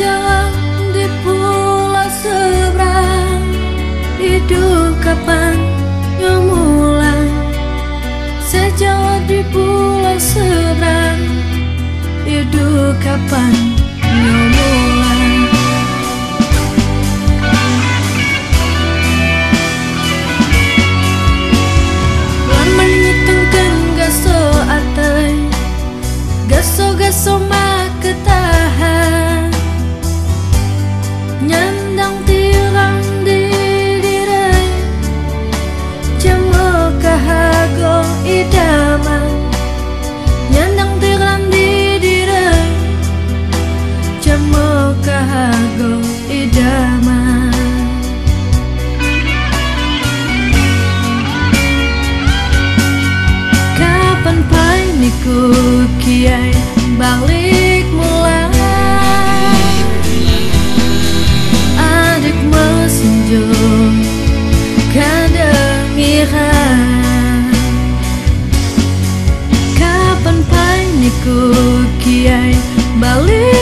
Terjang di pulau seberang. Hidup kapan yang Sejauh di pulau seberang. Hidup kapan yang niku kiai balik mulai. Adik mesinjo kadang ira Kapan pai niku kiai balik